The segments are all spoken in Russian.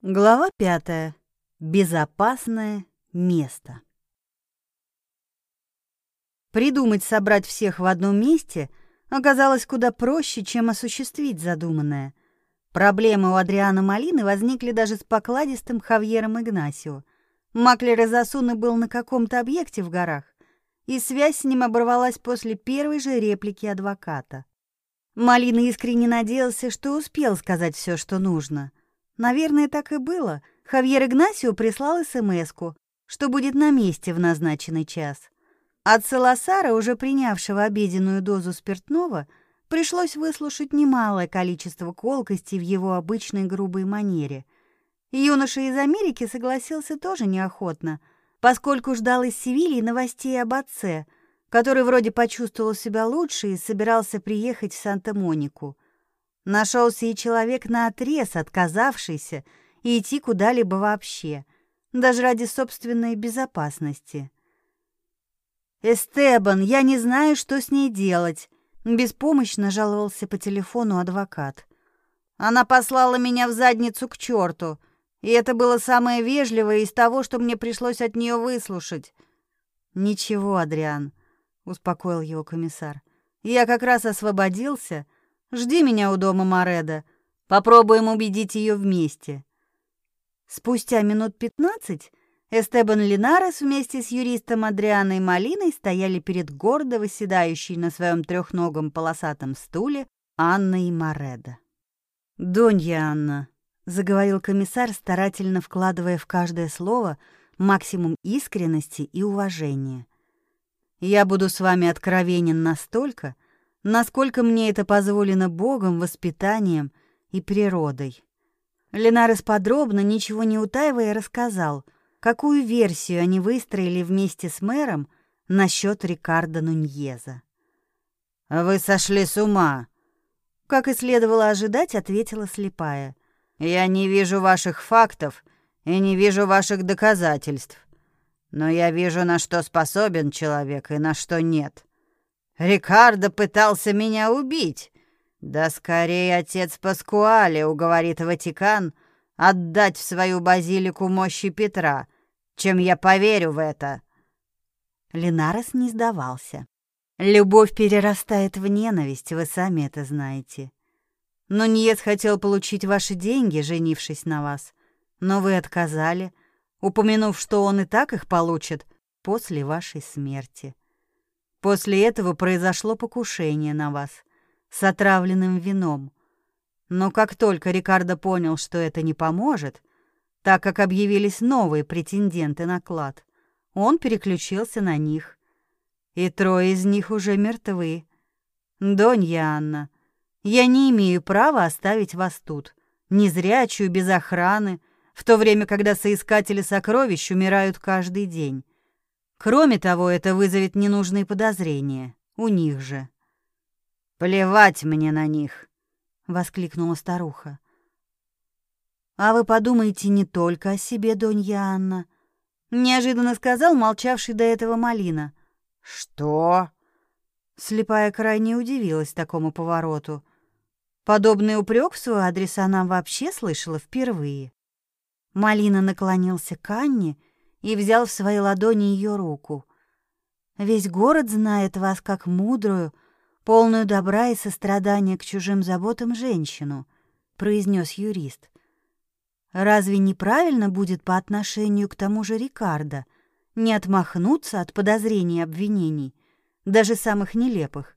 Глава пятая. Безопасное место. Придумать собрать всех в одном месте оказалось куда проще, чем осуществить задуманное. Проблемы у Адриана Малины возникли даже с покладистым Хавьером Игнасио. Маклер из Асуны был на каком-то объекте в горах, и связь с ним оборвалась после первой же реплики адвоката. Малина искренне надеялся, что успел сказать все, что нужно — Наверное, так и было. Хавьер Игнасио прислал СМСку, что будет на месте в назначенный час. От Саласара, уже принявшего обеденную дозу спиртного, пришлось выслушать немалое количество колкости в его обычной грубой манере. Юноша из Америки согласился тоже неохотно, поскольку ждал из Севильи новостей об отце, который вроде почувствовал себя лучше и собирался приехать в Санта-Монику. Нашелся и человек наотрез отказавшийся идти куда-либо вообще, даже ради собственной безопасности. «Эстебан, я не знаю, что с ней делать», — беспомощно жаловался по телефону адвокат. «Она послала меня в задницу к черту, и это было самое вежливое из того, что мне пришлось от нее выслушать». «Ничего, Адриан», — успокоил его комиссар. «Я как раз освободился» Жди меня у дома Мореда. Попробуем убедить ее вместе. Спустя минут пятнадцать Эстебан Линарес вместе с юристом Адрианой Малиной стояли перед гордо выседающей на своем трехногом полосатом стуле Анной Мореда. «Донья Анна», — заговорил комиссар, старательно вкладывая в каждое слово максимум искренности и уважения. «Я буду с вами откровенен настолько, — насколько мне это позволено Богом, воспитанием и природой. Ленарес подробно, ничего не утаивая, рассказал, какую версию они выстроили вместе с мэром насчет Рикардо Нуньеза. «Вы сошли с ума!» Как и следовало ожидать, ответила слепая. «Я не вижу ваших фактов и не вижу ваших доказательств. Но я вижу, на что способен человек и на что нет. Рикардо пытался меня убить. Да скорее отец Паскуале уговорит Ватикан отдать в свою базилику мощи Петра, чем я поверю в это. Ленарес не сдавался. Любовь перерастает в ненависть, вы сами это знаете. Но Ниес хотел получить ваши деньги, женившись на вас, но вы отказали, упомянув, что он и так их получит после вашей смерти. После этого произошло покушение на вас с отравленным вином. Но как только Рикардо понял, что это не поможет, так как объявились новые претенденты на клад, он переключился на них. И трое из них уже мертвы. Донья Анна, я не имею права оставить вас тут, незрячую, без охраны, в то время, когда соискатели сокровищ умирают каждый день. Кроме того, это вызовет ненужные подозрения. У них же. «Плевать мне на них!» — воскликнула старуха. «А вы подумайте не только о себе, Донья Анна», — неожиданно сказал молчавший до этого Малина. «Что?» Слепая крайне удивилась такому повороту. Подобный упрек в свой адрес она вообще слышала впервые. Малина наклонился к Анне и взял в свои ладони ее руку. Весь город знает вас как мудрую, полную добра и сострадания к чужим заботам женщину, произнес юрист. Разве неправильно будет по отношению к тому же Рикардо не отмахнуться от подозрений и обвинений, даже самых нелепых,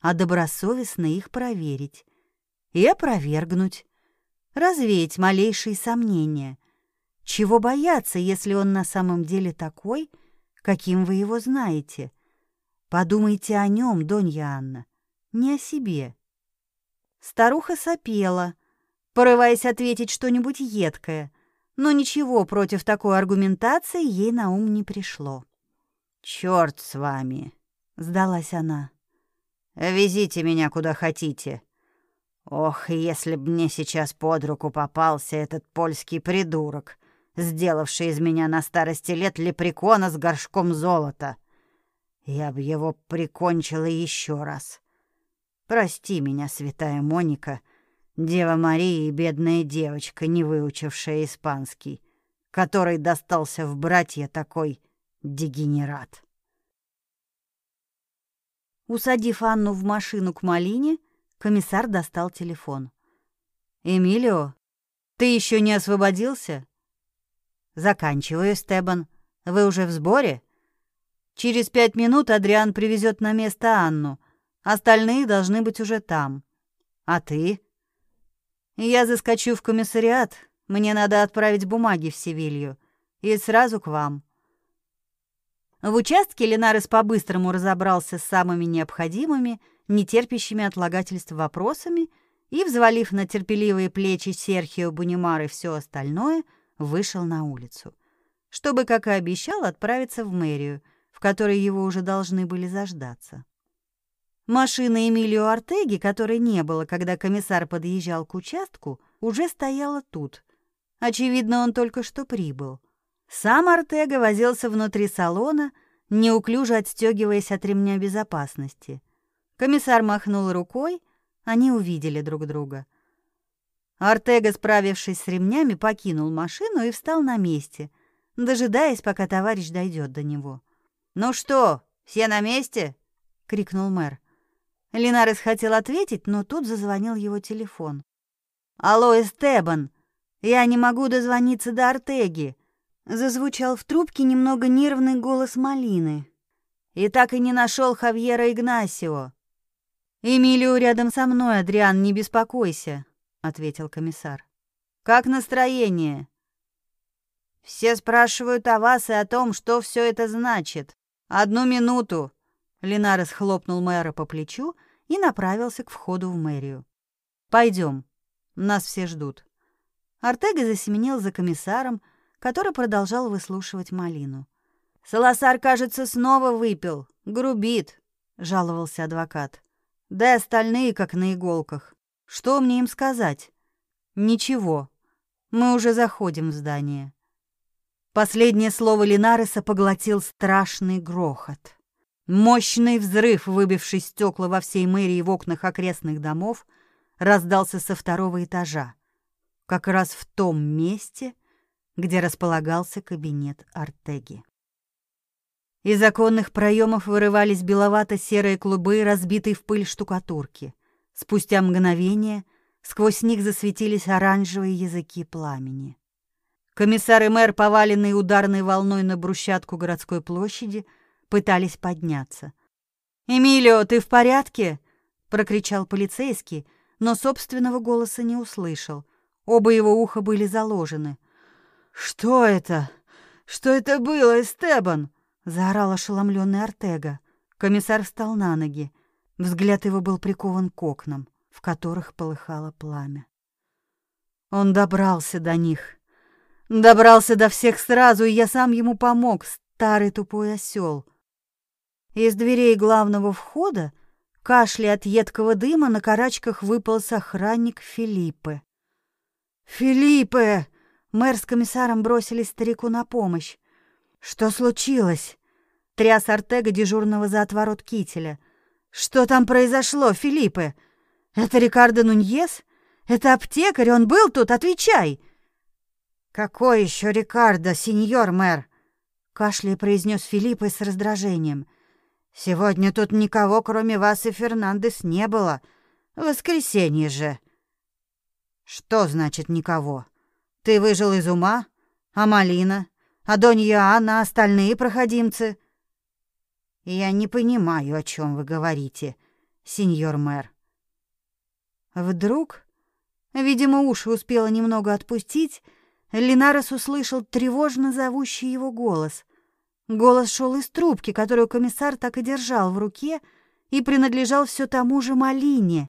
а добросовестно их проверить и опровергнуть, развеять малейшие сомнения, чего бояться, если он на самом деле такой, каким вы его знаете? Подумайте о нем, Донья Анна, не о себе. Старуха сопела, порываясь ответить что-нибудь едкое, но ничего против такой аргументации ей на ум не пришло. «Черт с вами!» — сдалась она. «Везите меня куда хотите. Ох, если б мне сейчас под руку попался этот польский придурок, сделавший из меня на старости лет лепрекона с горшком золота. Я бы его прикончила еще раз. Прости меня, святая Моника, Дева Мария и бедная девочка, не выучившая испанский, которой достался в братья такой дегенерат. Усадив Анну в машину к Малине, комиссар достал телефон. «Эмилио, ты еще не освободился?» «Заканчиваю, Стебан. Вы уже в сборе?» «Через пять минут Адриан привезет на место Анну. Остальные должны быть уже там. А ты?» «Я заскочу в комиссариат. Мне надо отправить бумаги в Севилью. И сразу к вам». В участке Ленарес по-быстрому разобрался с самыми необходимыми, нетерпящими отлагательств вопросами и, взвалив на терпеливые плечи Серхио Бунимар и все остальное, вышел на улицу, чтобы, как и обещал, отправиться в мэрию, в которой его уже должны были заждаться. Машина Эмилио Артеги, которой не было, когда комиссар подъезжал к участку, уже стояла тут. Очевидно, он только что прибыл. Сам Артега возился внутри салона, неуклюже отстегиваясь от ремня безопасности. Комиссар махнул рукой, они увидели друг друга. Артега, справившись с ремнями, покинул машину и встал на месте, дожидаясь, пока товарищ дойдет до него. «Ну что, все на месте?» — крикнул мэр. Линарес хотел ответить, но тут зазвонил его телефон. «Алло, Эстебан, я не могу дозвониться до Артеги. Зазвучал в трубке немного нервный голос Малины. И так и не нашел Хавьера Игнасио. «Эмилио рядом со мной, Адриан, не беспокойся», — ответил комиссар. «Как настроение?» «Все спрашивают о вас и о том, что все это значит. Одну минуту!» Линарес хлопнул мэра по плечу и направился к входу в мэрию. «Пойдем, нас все ждут». Артега засеменил за комиссаром, который продолжал выслушивать малину. «Саласар, кажется, снова выпил. Грубит», — жаловался адвокат. «Да и остальные, как на иголках. Что мне им сказать?» «Ничего. Мы уже заходим в здание». Последнее слово Линареса поглотил страшный грохот. Мощный взрыв, выбивший стекла во всей мэрии в окнах окрестных домов, раздался со второго этажа, как раз в том месте, где располагался кабинет Артеги. Из оконных проемов вырывались беловато-серые клубы, разбитые в пыль штукатурки. Спустя мгновение сквозь них засветились оранжевые языки пламени. Комиссар и мэр, поваленные ударной волной на брусчатку городской площади, пытались подняться. «Эмилио, ты в порядке?» — прокричал полицейский, но собственного голоса не услышал. Оба его уха были заложены. «Что это? Что это было, Эстебан?» — заорал ошеломленный Артега. Комиссар встал на ноги. Взгляд его был прикован к окнам, в которых полыхало пламя. Он добрался до них. Добрался до всех сразу, и я сам ему помог, старый тупой осел. Из дверей главного входа, кашля от едкого дыма, на карачках выполз охранник Филиппе. «Филиппе!» Мэр с комиссаром бросились старику на помощь. «Что случилось?» Тряс Артега дежурного за отворот кителя. «Что там произошло, Филиппе? Это Рикардо Нуньес? Это аптекарь, он был тут, отвечай!» «Какой еще Рикардо, сеньор мэр?» Кашляя произнес Филиппе с раздражением. «Сегодня тут никого, кроме вас и Фернандес, не было. Воскресенье же». «Что значит никого?» Ты выжил из ума? А Малина? А Донья Анна, остальные проходимцы? Я не понимаю, о чем вы говорите, сеньор мэр. Вдруг, видимо, уши успела немного отпустить, Линарес услышал тревожно зовущий его голос. Голос шел из трубки, которую комиссар так и держал в руке, и принадлежал все тому же Малине.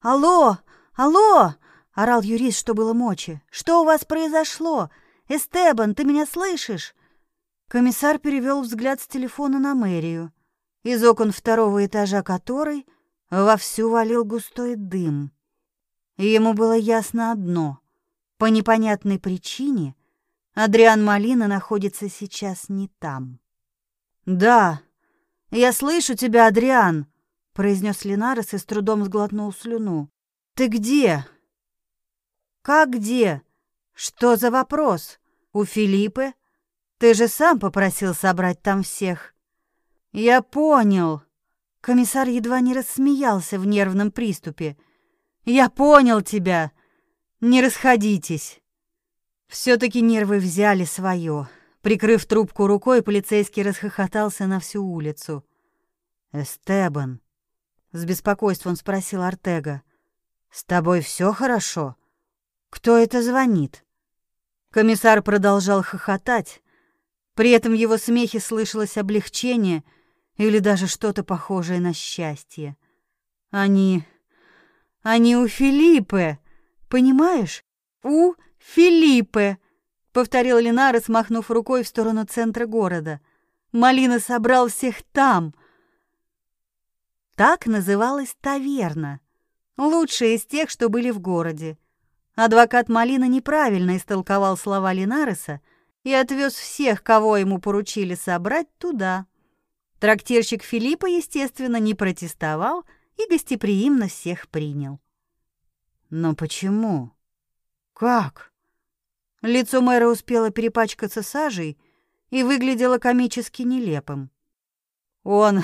«Алло! Алло!» — орал юрист, что было мочи. «Что у вас произошло? Эстебан, ты меня слышишь?» Комиссар перевел взгляд с телефона на мэрию, из окон второго этажа которой вовсю валил густой дым. Ему было ясно одно — по непонятной причине Адриан Малина находится сейчас не там. «Да, я слышу тебя, Адриан!» — произнес Линарес и с трудом сглотнул слюну. «Ты где?» Как где? Что за вопрос? У Филиппы? Ты же сам попросил собрать там всех. Я понял. Комиссар едва не рассмеялся в нервном приступе. Я понял тебя. Не расходитесь. все таки нервы взяли свое. Прикрыв трубку рукой, полицейский расхохотался на всю улицу. «Эстебан», — с беспокойством спросил Артега, — «с тобой все хорошо? Кто это звонит?» Комиссар продолжал хохотать. При этом в его смехе слышалось облегчение или даже что-то похожее на счастье. «Они... они у Филиппы, понимаешь? У Филиппы!» — повторил Ленара, смахнув рукой в сторону центра города. «Малина собрал всех там!» Так называлась таверна, лучшая из тех, что были в городе. Адвокат Малина неправильно истолковал слова Линареса и отвез всех, кого ему поручили собрать, туда. Трактирщик Филиппа, естественно, не протестовал и гостеприимно всех принял. Но почему? Как? Лицо мэра успело перепачкаться сажей и выглядело комически нелепым. Он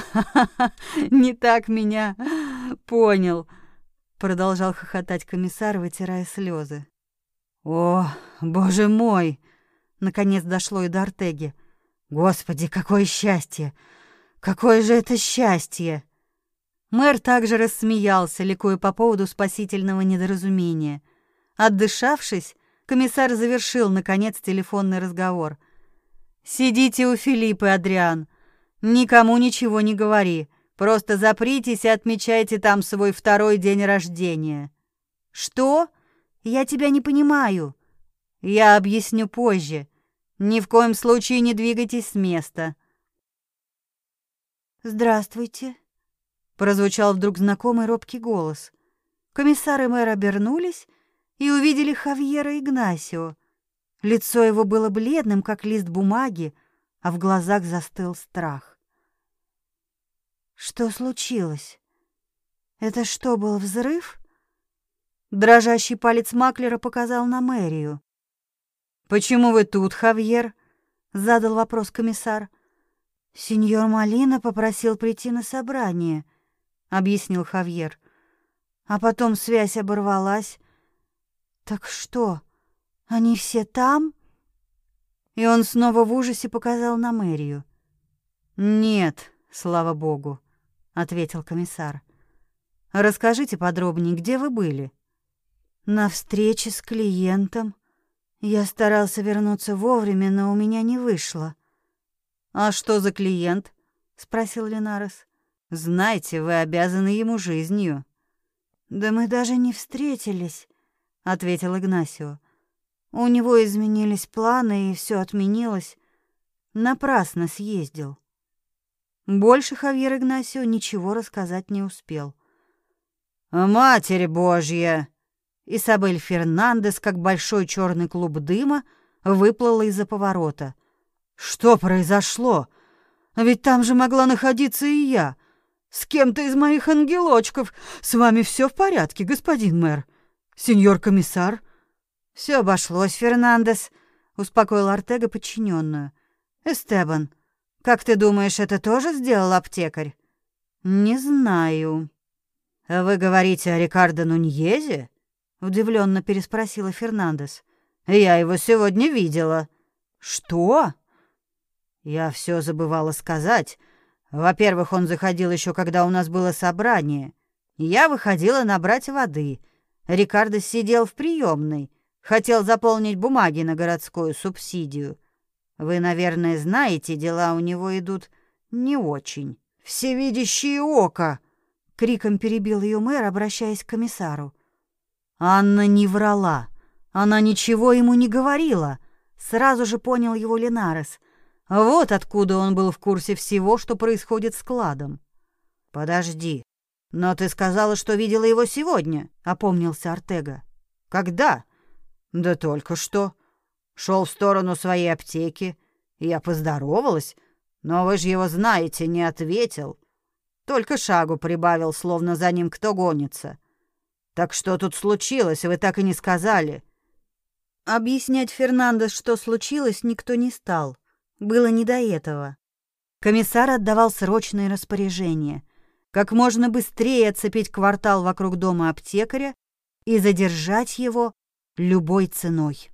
не так меня понял, продолжал хохотать комиссар, вытирая слезы. О, боже мой, наконец дошло и до Артеги. Господи, какое счастье! Какое же это счастье! Мэр также рассмеялся, ликуя по поводу спасительного недоразумения. Отдышавшись, комиссар завершил наконец телефонный разговор. Сидите у Филиппа, Адриан. Никому ничего не говори. Просто запритесь и отмечайте там свой второй день рождения. Что? Я тебя не понимаю. Я объясню позже. Ни в коем случае не двигайтесь с места. Здравствуйте, прозвучал вдруг знакомый робкий голос. Комиссар и мэр обернулись и увидели Хавьера Игнасио. Лицо его было бледным, как лист бумаги, а в глазах застыл страх. Что случилось? Это что, был взрыв? Дрожащий палец Маклера показал на мэрию. «Почему вы тут, Хавьер?» — задал вопрос комиссар. «Сеньор Малина попросил прийти на собрание», — объяснил Хавьер. «А потом связь оборвалась. Так что, они все там?» И он снова в ужасе показал на мэрию. «Нет, слава богу ответил комиссар. Расскажите подробнее, где вы были? На встрече с клиентом. Я старался вернуться вовремя, но у меня не вышло. А что за клиент? спросил Ленарес. Знаете, вы обязаны ему жизнью. Да мы даже не встретились, ответил Игнасио. У него изменились планы, и все отменилось. Напрасно съездил. Больше Хавьер Игнасио ничего рассказать не успел. «Матерь Божья!» Исабель Фернандес, как большой черный клуб дыма, выплыла из-за поворота. «Что произошло? Ведь там же могла находиться и я. С кем-то из моих ангелочков. С вами все в порядке, господин мэр? Сеньор комиссар?» «Все обошлось, Фернандес», — успокоил Артега подчиненную. «Эстебан, как ты думаешь, это тоже сделал аптекарь? Не знаю. Вы говорите о Рикардо Нуньезе? Удивленно переспросила Фернандес. Я его сегодня видела. Что? Я все забывала сказать. Во-первых, он заходил еще, когда у нас было собрание. Я выходила набрать воды. Рикардо сидел в приемной, хотел заполнить бумаги на городскую субсидию. Вы, наверное, знаете, дела у него идут не очень. Всевидящее око, криком перебил ее мэр, обращаясь к комиссару. Анна не врала. Она ничего ему не говорила. Сразу же понял его Ленарес. Вот откуда он был в курсе всего, что происходит с кладом. Подожди. Но ты сказала, что видела его сегодня, опомнился Артега. Когда? Да только что шел в сторону своей аптеки. Я поздоровалась, но вы же его знаете, не ответил. Только шагу прибавил, словно за ним кто гонится. Так что тут случилось, вы так и не сказали. Объяснять Фернандес, что случилось, никто не стал. Было не до этого. Комиссар отдавал срочные распоряжения. Как можно быстрее оцепить квартал вокруг дома аптекаря и задержать его любой ценой.